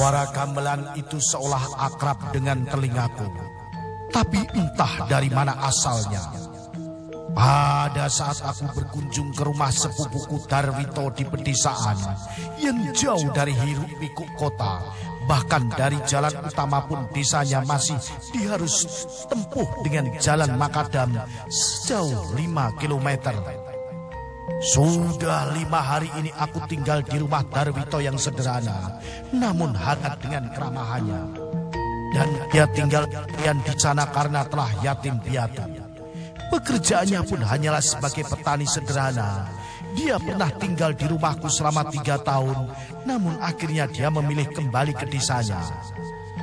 Suara gamelan itu seolah akrab dengan telingaku. Tapi entah dari mana asalnya. Pada saat aku berkunjung ke rumah sepupuku Darwito di pedesaan yang jauh dari hiruk pikuk kota, bahkan dari jalan utama pun desanya masih diharus tempuh dengan jalan makadam sejauh 5 kilometer. Sudah lima hari ini aku tinggal di rumah Darwito yang sederhana, namun hangat dengan keramahannya. Dan dia tinggal di sana karena telah yatim piatu. Pekerjaannya pun hanyalah sebagai petani sederhana. Dia pernah tinggal di rumahku selama tiga tahun, namun akhirnya dia memilih kembali ke desanya.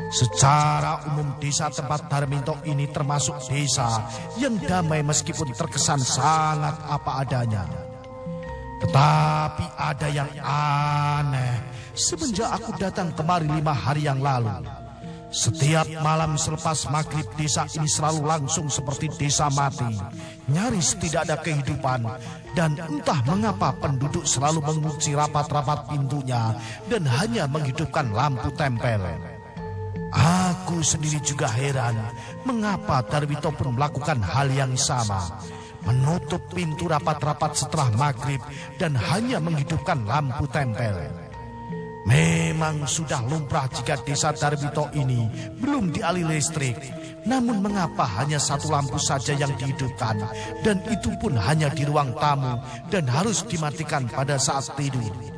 Secara umum desa tempat Darminto ini termasuk desa yang damai meskipun terkesan sangat apa adanya. Tetapi ada yang aneh semenjak aku datang kemari lima hari yang lalu. Setiap malam selepas maghrib desa ini selalu langsung seperti desa mati. Nyaris tidak ada kehidupan. Dan entah mengapa penduduk selalu mengunci rapat-rapat pintunya dan hanya menghidupkan lampu tempel. Aku sendiri juga heran mengapa Darwito pun melakukan hal yang sama. Menutup pintu rapat-rapat setelah maghrib dan hanya menghidupkan lampu tempel. Memang sudah lumrah jika desa Darbito ini belum dialih listrik. Namun mengapa hanya satu lampu saja yang dihidupkan dan itu pun hanya di ruang tamu dan harus dimatikan pada saat tidur.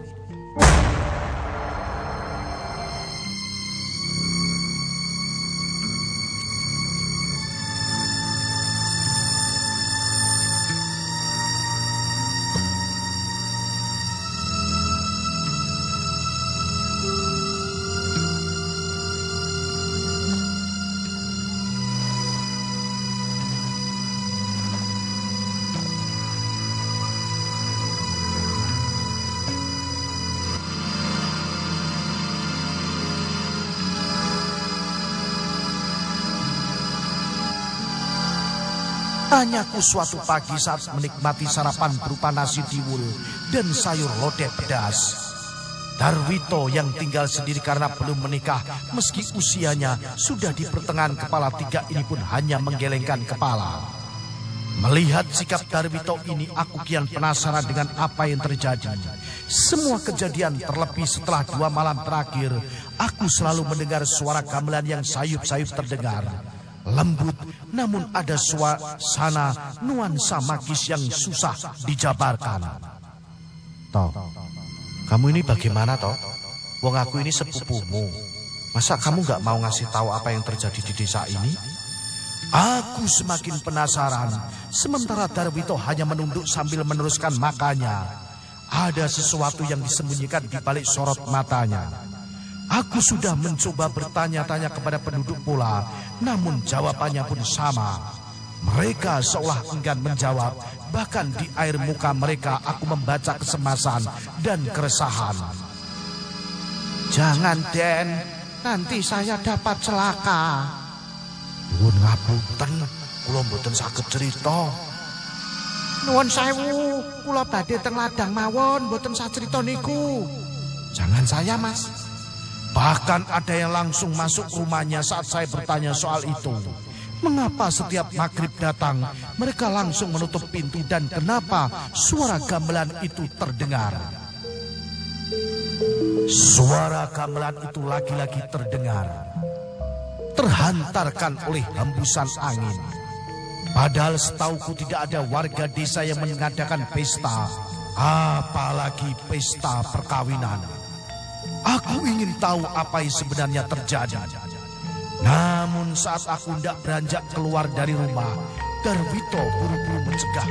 Tanyaku suatu pagi saat menikmati sarapan berupa nasi tiwul dan sayur lodeh pedas. Darwito yang tinggal sendiri karena belum menikah meski usianya sudah di pertengahan kepala tiga ini pun hanya menggelengkan kepala. Melihat sikap Darwito ini aku kian penasaran dengan apa yang terjadi. Semua kejadian terlebih setelah dua malam terakhir aku selalu mendengar suara gamelan yang sayup-sayup terdengar lembut namun ada suasana nuansa magis yang susah dijabarkan. Toh, kamu ini bagaimana toh? Wong aku ini sepupumu. Masa kamu gak mau ngasih tahu apa yang terjadi di desa ini? Aku semakin penasaran. Sementara Darwito hanya menunduk sambil meneruskan makanya. Ada sesuatu yang disembunyikan di balik sorot matanya. Aku sudah mencoba bertanya-tanya kepada penduduk pula, namun jawabannya pun sama. Mereka seolah enggan menjawab, bahkan di air muka mereka aku membaca kesemasan dan keresahan. Jangan Den, nanti saya dapat celaka. Nuwun ngapunten, kula mboten saged cerita. Nuwun sewu, kula badhe teng ladang mawon, mboten sacerita niku. Jangan saya, Mas. Bahkan ada yang langsung masuk rumahnya saat saya bertanya soal itu. Mengapa setiap maghrib datang, mereka langsung menutup pintu dan kenapa suara gamelan itu terdengar? Suara gamelan itu lagi-lagi terdengar. Terhantarkan oleh hembusan angin. Padahal setauku tidak ada warga desa yang mengadakan pesta. Apalagi pesta perkawinan. Aku ingin tahu apa yang sebenarnya terjadi. Namun saat aku tidak beranjak keluar dari rumah, Darwito buru-buru mencegah.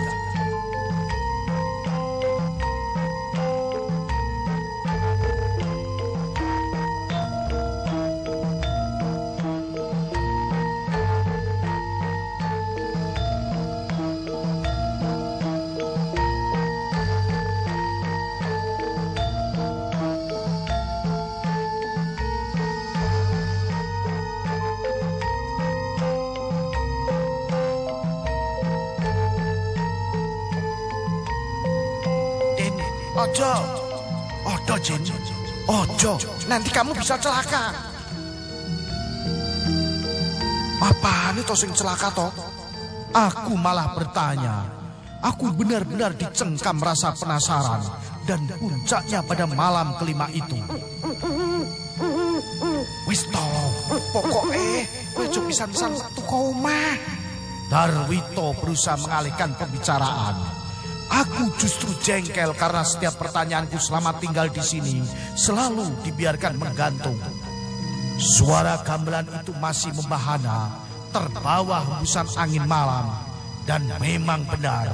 Ojo. Ojo, Jin. Ojo. Nanti kamu bisa celaka. Apa ini toh sing celaka toh? Aku malah bertanya. Aku benar-benar dicengkam rasa penasaran dan puncaknya pada malam kelima itu. Wis toh, pokoknya ojo pisan-pisan satu koma. Darwito berusaha mengalihkan pembicaraan. Aku justru jengkel karena setiap pertanyaanku selama tinggal di sini selalu dibiarkan menggantung. Suara gamelan itu masih membahana, terbawa hembusan angin malam. Dan memang benar,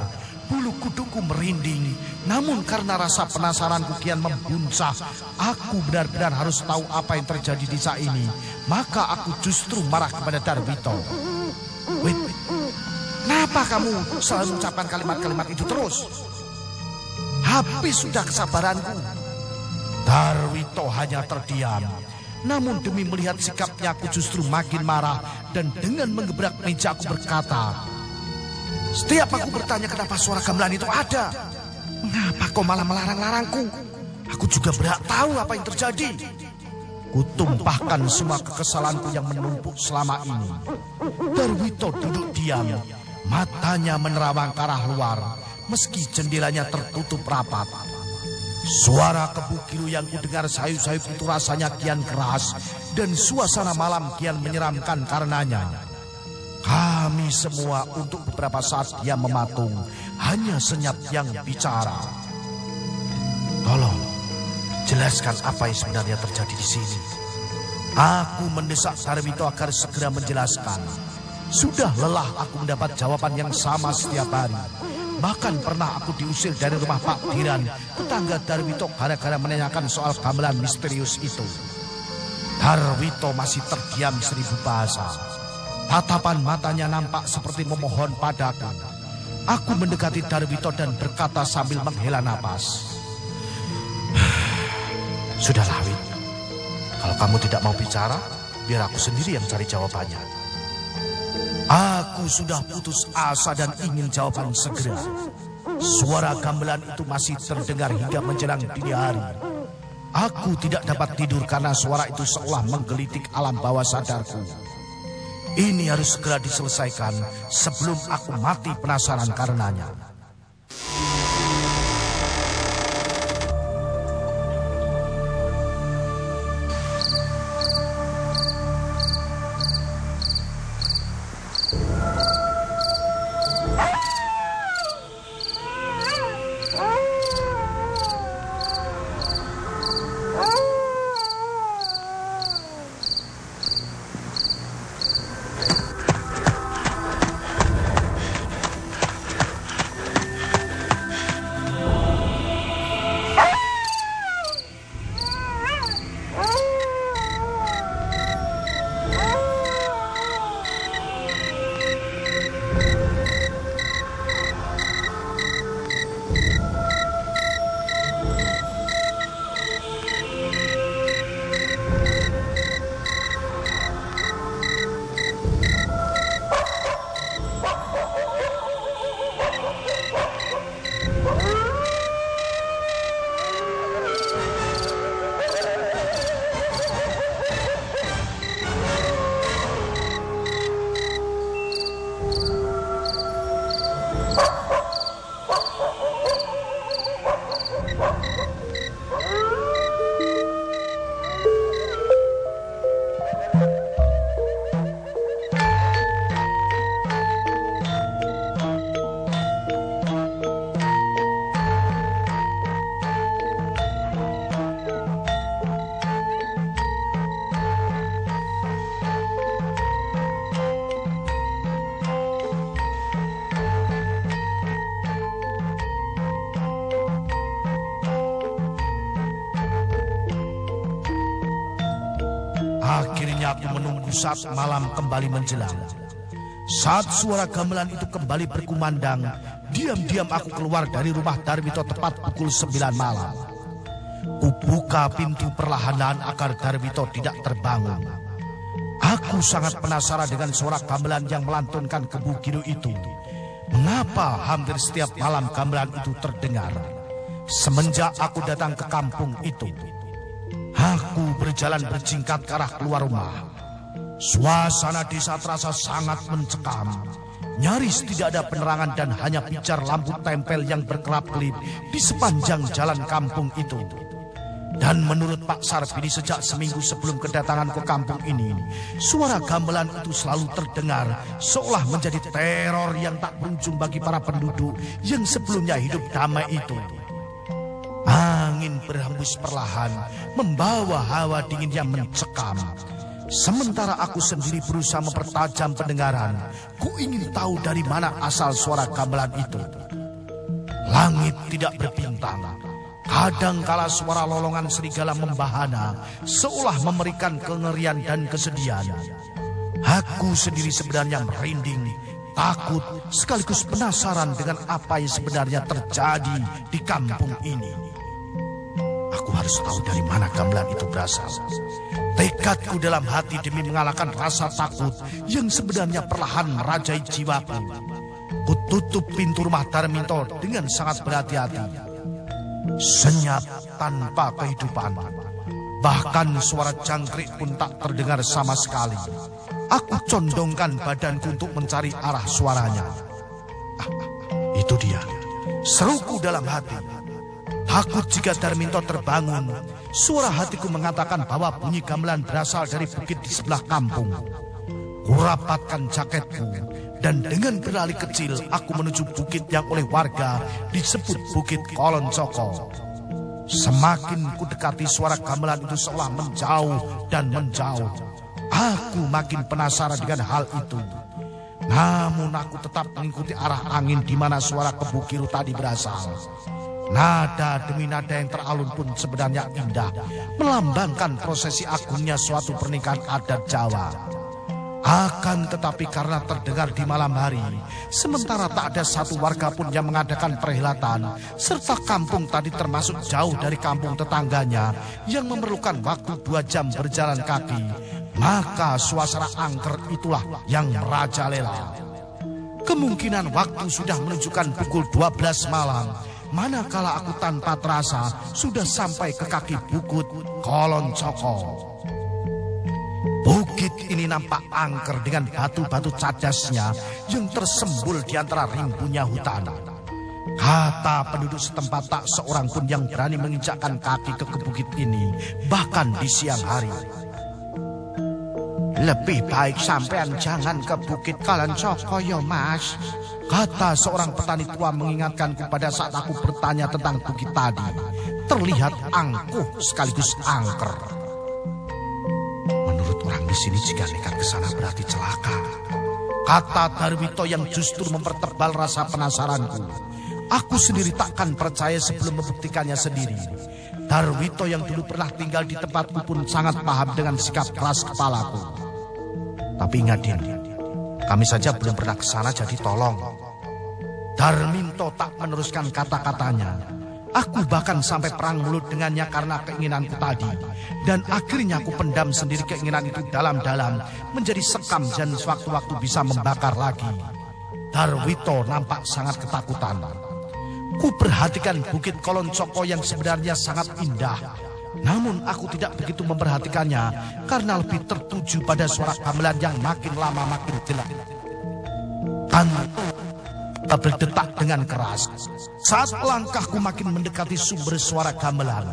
bulu kuduku merinding. Namun karena rasa penasaranku kian membuncah, aku benar-benar harus tahu apa yang terjadi di desa ini. Maka aku justru marah kepada Darwito. Wait, Kenapa kamu selalu mengucapkan kalimat-kalimat itu terus? Habis sudah kesabaranku. Darwito hanya terdiam. Namun demi melihat sikapnya aku justru makin marah dan dengan menggebrak meja aku berkata, Setiap aku bertanya kenapa suara gamelan itu ada, mengapa kau malah melarang-larangku? Aku juga berhak tahu apa yang terjadi. Kutumpahkan semua kekesalanku yang menumpuk selama ini. Darwito duduk diam Matanya menerawang ke arah luar, meski jendelanya tertutup rapat. Suara kebukilu yang kudengar sayup-sayup itu rasanya kian keras dan suasana malam kian menyeramkan karenanya. Kami semua untuk beberapa saat dia mematung, hanya senyap yang bicara. Tolong, jelaskan apa yang sebenarnya terjadi di sini. Aku mendesak Sarwito agar segera menjelaskan. Sudah lelah aku mendapat jawaban yang sama setiap hari. Bahkan pernah aku diusir dari rumah Pak Diran, tetangga Darwito gara-gara menanyakan soal gamelan misterius itu. Darwito masih terdiam seribu bahasa. Tatapan matanya nampak seperti memohon padaku. Aku mendekati Darwito dan berkata sambil menghela napas. Sudahlah, Wit. Kalau kamu tidak mau bicara, biar aku sendiri yang cari jawabannya. Aku sudah putus asa dan ingin jawaban segera. Suara gamelan itu masih terdengar hingga menjelang dini hari. Aku tidak dapat tidur karena suara itu seolah menggelitik alam bawah sadarku. Ini harus segera diselesaikan sebelum aku mati penasaran karenanya. Ha! Saat malam kembali menjelang. Saat suara gamelan itu kembali berkumandang, diam-diam aku keluar dari rumah Darwito tepat pukul 9 malam. Kubuka pintu perlahan-lahan agar Darwito tidak terbangun. Aku sangat penasaran dengan suara gamelan yang melantunkan ke Bugiru itu. Mengapa hampir setiap malam gamelan itu terdengar? Semenjak aku datang ke kampung itu, aku berjalan berjingkat ke arah keluar rumah. Suasana desa terasa sangat mencekam. Nyaris tidak ada penerangan dan hanya pijar lampu tempel yang berkelap-kelip di sepanjang jalan kampung itu. Dan menurut Pak Sarbini sejak seminggu sebelum kedatangan ke kampung ini, suara gamelan itu selalu terdengar seolah menjadi teror yang tak berujung bagi para penduduk yang sebelumnya hidup damai itu. Angin berhembus perlahan, membawa hawa dingin yang mencekam. Sementara aku sendiri berusaha mempertajam pendengaran, ku ingin tahu dari mana asal suara gamelan itu. Langit tidak berbintang. Kadang kala suara lolongan serigala membahana, seolah memberikan kengerian dan kesedihan. Aku sendiri sebenarnya merinding, takut, sekaligus penasaran dengan apa yang sebenarnya terjadi di kampung ini. Aku harus tahu dari mana gamelan itu berasal. Tekadku dalam hati demi mengalahkan rasa takut yang sebenarnya perlahan merajai jiwaku. Kututup pintu rumah Darminto dengan sangat berhati-hati. Senyap tanpa kehidupan. Bahkan suara jangkrik pun tak terdengar sama sekali. Aku condongkan badanku untuk mencari arah suaranya. Ah, itu dia. Seruku dalam hati. Takut jika Darminto terbangun, Suara hatiku mengatakan bahwa bunyi gamelan berasal dari bukit di sebelah kampung. Kurapatkan jaketku dan dengan berlari kecil aku menuju bukit yang oleh warga disebut Bukit Kolon Coko. Semakin ku dekati suara gamelan itu seolah menjauh dan menjauh. Aku makin penasaran dengan hal itu. Namun aku tetap mengikuti arah angin di mana suara kebukiru tadi berasal. Nada demi nada yang teralun pun sebenarnya indah, melambangkan prosesi agungnya suatu pernikahan adat Jawa. Akan tetapi karena terdengar di malam hari, sementara tak ada satu warga pun yang mengadakan perhelatan, serta kampung tadi termasuk jauh dari kampung tetangganya yang memerlukan waktu dua jam berjalan kaki, maka suasana angker itulah yang merajalela. Kemungkinan waktu sudah menunjukkan pukul 12 malam, manakala aku tanpa terasa sudah sampai ke kaki bukit Kolon Coko. Bukit ini nampak angker dengan batu-batu cadasnya yang tersembul di antara rimbunya hutan. Kata penduduk setempat tak seorang pun yang berani menginjakkan kaki ke bukit ini, bahkan di siang hari. Lebih baik sampean jangan ke Bukit Kolon Coko ya mas. Kata seorang petani tua mengingatkanku pada saat aku bertanya tentang bukit tadi. Terlihat angkuh sekaligus angker. Menurut orang di sini jika nekat ke sana berarti celaka. Kata Darwito yang justru mempertebal rasa penasaranku. Aku sendiri takkan percaya sebelum membuktikannya sendiri. Darwito yang dulu pernah tinggal di tempatku pun sangat paham dengan sikap keras kepalaku. Tapi ingat Din, kami saja belum pernah ke sana jadi tolong. Darminto tak meneruskan kata-katanya. Aku bahkan sampai perang mulut dengannya karena keinginanku tadi. Dan akhirnya aku pendam sendiri keinginan itu dalam-dalam. Menjadi sekam dan sewaktu-waktu bisa membakar lagi. Darwito nampak sangat ketakutan. Ku perhatikan bukit kolon coko yang sebenarnya sangat indah. Namun aku tidak begitu memperhatikannya karena lebih tertuju pada suara gamelan yang makin lama makin jelas. Tanpa berdetak dengan keras. Saat langkahku makin mendekati sumber suara gamelan,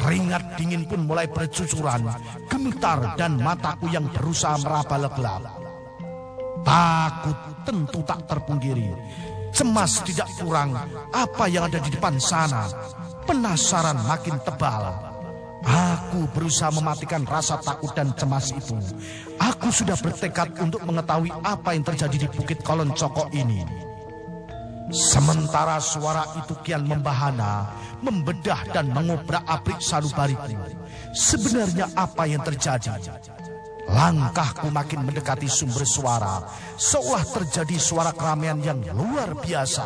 keringat dingin pun mulai bercucuran, gemetar dan mataku yang berusaha meraba legelap. Takut tentu tak terpungkiri. Cemas tidak kurang apa yang ada di depan sana. Penasaran makin tebal. Aku berusaha mematikan rasa takut dan cemas itu. Aku sudah bertekad untuk mengetahui apa yang terjadi di Bukit Kolon Coko ini. Sementara suara itu kian membahana, membedah dan mengobrak abrik sanubariku. Sebenarnya apa yang terjadi? Langkahku makin mendekati sumber suara, seolah terjadi suara keramaian yang luar biasa.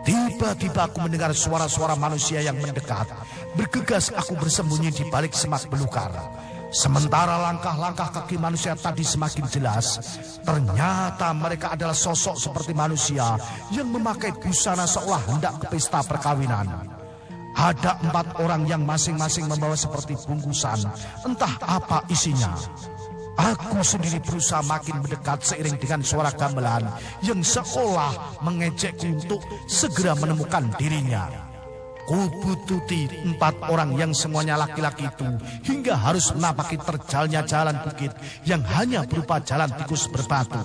Tiba-tiba aku mendengar suara-suara manusia yang mendekat. Bergegas aku bersembunyi di balik semak belukar. Sementara langkah-langkah kaki manusia tadi semakin jelas, ternyata mereka adalah sosok seperti manusia yang memakai busana seolah hendak ke pesta perkawinan. Ada empat orang yang masing-masing membawa seperti bungkusan, entah apa isinya. Aku sendiri berusaha makin mendekat seiring dengan suara gamelan yang seolah mengejekku untuk segera menemukan dirinya. Kubututi empat orang yang semuanya laki-laki itu hingga harus menapaki terjalnya jalan bukit yang hanya berupa jalan tikus berbatu.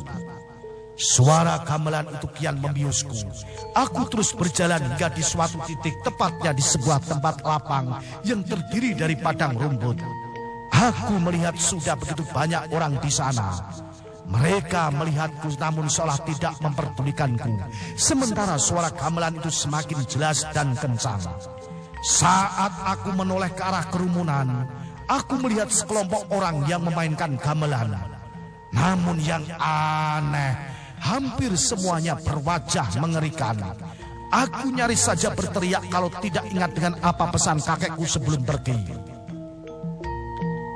Suara gamelan itu kian membiusku. Aku terus berjalan hingga di suatu titik tepatnya di sebuah tempat lapang yang terdiri dari padang rumput. Aku melihat sudah begitu banyak orang di sana. Mereka melihatku namun seolah tidak memperdulikanku. Sementara suara gamelan itu semakin jelas dan kencang. Saat aku menoleh ke arah kerumunan, aku melihat sekelompok orang yang memainkan gamelan. Namun yang aneh, hampir semuanya berwajah mengerikan. Aku nyaris saja berteriak kalau tidak ingat dengan apa pesan kakekku sebelum pergi.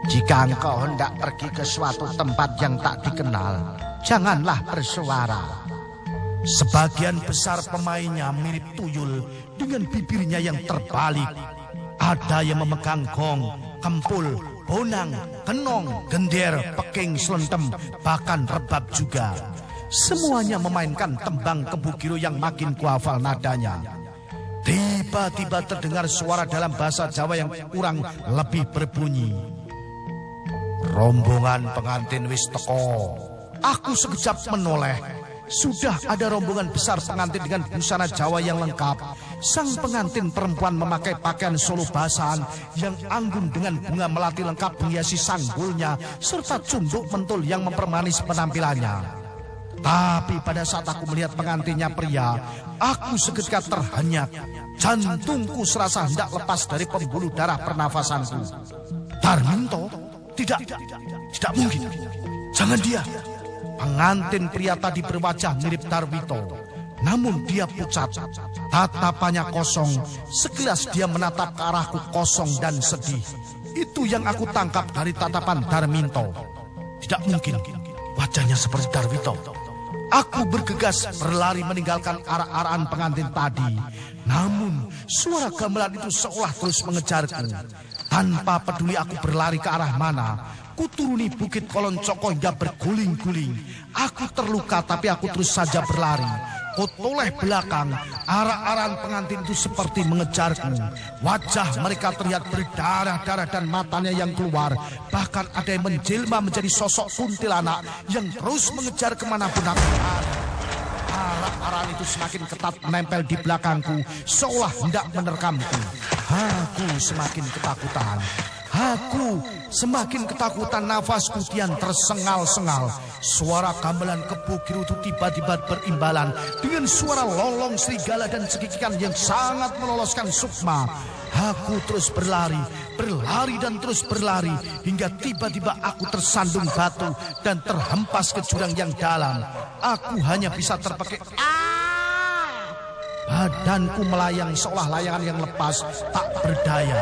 Jika engkau hendak pergi ke suatu tempat yang tak dikenal, janganlah bersuara. Sebagian besar pemainnya mirip tuyul dengan bibirnya yang terbalik. Ada yang memegang gong, kempul, bonang, kenong, gender, peking, selentem, bahkan rebab juga. Semuanya memainkan tembang kebukiru yang makin kuafal nadanya. Tiba-tiba terdengar suara dalam bahasa Jawa yang kurang lebih berbunyi. Rombongan pengantin wis teko. Aku sekejap menoleh. Sudah ada rombongan besar pengantin dengan busana Jawa yang lengkap. Sang pengantin perempuan memakai pakaian solo basahan yang anggun dengan bunga melati lengkap menghiasi sanggulnya serta cunduk mentul yang mempermanis penampilannya. Tapi pada saat aku melihat pengantinnya pria, aku seketika terhenyak. Jantungku serasa hendak lepas dari pembuluh darah pernafasanku. Darminto? Tidak, tidak mungkin. Jangan dia. Pengantin pria tadi berwajah mirip Darwito. Namun dia pucat. Tatapannya kosong. Sekilas dia menatap ke arahku kosong dan sedih. Itu yang aku tangkap dari tatapan Darminto. Tidak mungkin. Wajahnya seperti Darwito. Aku bergegas berlari meninggalkan arah-arahan pengantin tadi. Namun suara gamelan itu seolah terus mengejarku. Tanpa peduli aku berlari ke arah mana, kuturuni bukit kolon coko hingga berguling-guling. Aku terluka tapi aku terus saja berlari. Kutoleh belakang, arah-arahan pengantin itu seperti mengejarku. Wajah mereka terlihat berdarah-darah dan matanya yang keluar. Bahkan ada yang menjelma menjadi sosok kuntilanak yang terus mengejar ke mana pun aku. Arah-arahan itu semakin ketat menempel di belakangku, seolah hendak menerkamku. Aku semakin ketakutan. Aku semakin ketakutan nafasku kian tersengal-sengal. Suara gamelan kebu itu tiba-tiba berimbalan dengan suara lolong serigala dan cekikikan yang sangat meloloskan sukma. Aku terus berlari, berlari dan terus berlari hingga tiba-tiba aku tersandung batu dan terhempas ke jurang yang dalam. Aku hanya bisa terpakai ah! Badanku melayang seolah layangan yang lepas tak berdaya.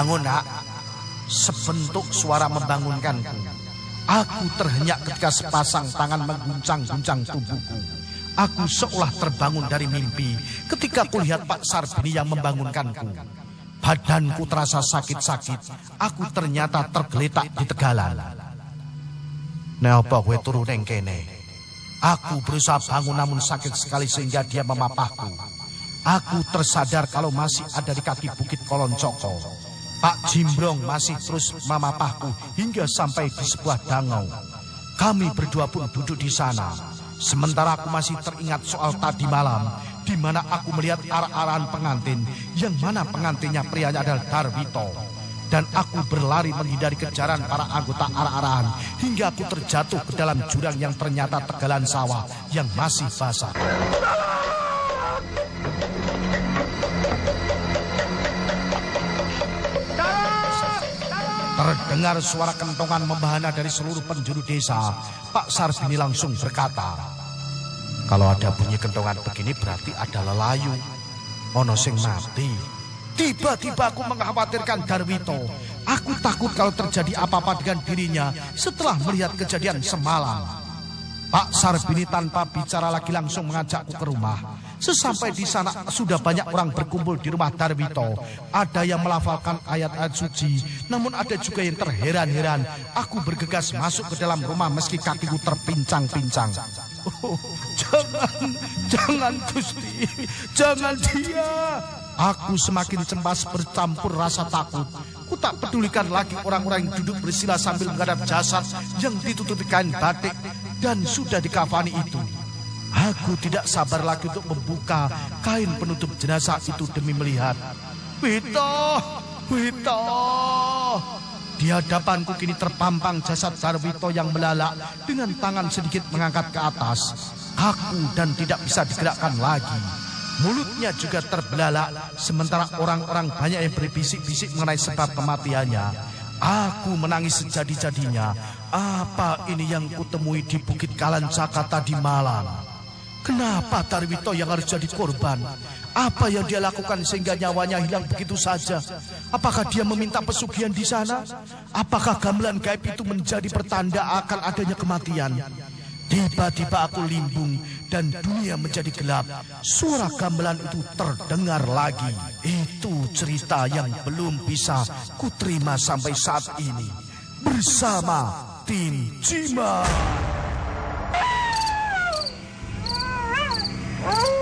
Bangun nak. Sebentuk suara membangunkanku. Aku terhenyak ketika sepasang tangan mengguncang-guncang tubuhku. Aku seolah terbangun dari mimpi ketika kulihat Pak Sarbini yang membangunkanku. Badanku terasa sakit-sakit. Aku ternyata tergeletak di tegalan. Napa kowe turu ning kene? Aku berusaha bangun namun sakit sekali sehingga dia memapahku. Aku tersadar kalau masih ada di kaki Bukit Kolon Coko. Pak Jimbrong masih terus memapahku hingga sampai di sebuah dangau. Kami berdua pun duduk di sana. Sementara aku masih teringat soal tadi malam di mana aku melihat arah-arahan pengantin yang mana pengantinnya prianya adalah Darwito dan aku berlari menghindari kejaran para anggota arah-arahan hingga aku terjatuh ke dalam jurang yang ternyata tegalan sawah yang masih basah. Terdengar suara kentongan membahana dari seluruh penjuru desa. Pak Sarbini langsung berkata, Kalau ada bunyi kentongan begini berarti ada lelayu. Ono sing mati. Tiba-tiba aku mengkhawatirkan Darwito. Aku takut kalau terjadi apa-apa dengan dirinya setelah melihat kejadian semalam. Pak Sarbini tanpa bicara lagi langsung mengajakku ke rumah. Sesampai di sana sudah banyak orang berkumpul di rumah Darwito. Ada yang melafalkan ayat-ayat suci, namun ada juga yang terheran-heran. Aku bergegas masuk ke dalam rumah meski kakiku terpincang-pincang. Oh, jangan, jangan Gusti, jangan dia. Aku semakin cemas bercampur rasa takut. Ku tak pedulikan lagi orang-orang yang duduk bersila sambil menghadap jasad yang ditutupi kain batik dan sudah dikafani itu. Aku tidak sabar lagi untuk membuka kain penutup jenazah itu demi melihat. Wito, Wito. Di hadapanku kini terpampang jasad Sarwito yang melalak dengan tangan sedikit mengangkat ke atas. Aku dan tidak bisa digerakkan lagi. Mulutnya juga terbelalak sementara orang-orang banyak yang berbisik-bisik mengenai sebab kematiannya. Aku menangis sejadi-jadinya. Apa ini yang kutemui di Bukit Kalancaka tadi malam? Kenapa Tarwito yang harus jadi korban? Apa yang dia lakukan sehingga nyawanya hilang begitu saja? Apakah dia meminta pesugihan di sana? Apakah gamelan gaib itu menjadi pertanda akan adanya kematian? Tiba-tiba aku limbung dan dunia menjadi gelap. Suara gamelan itu terdengar lagi. Itu cerita yang belum bisa kuterima sampai saat ini. Bersama tim Cima. Oh!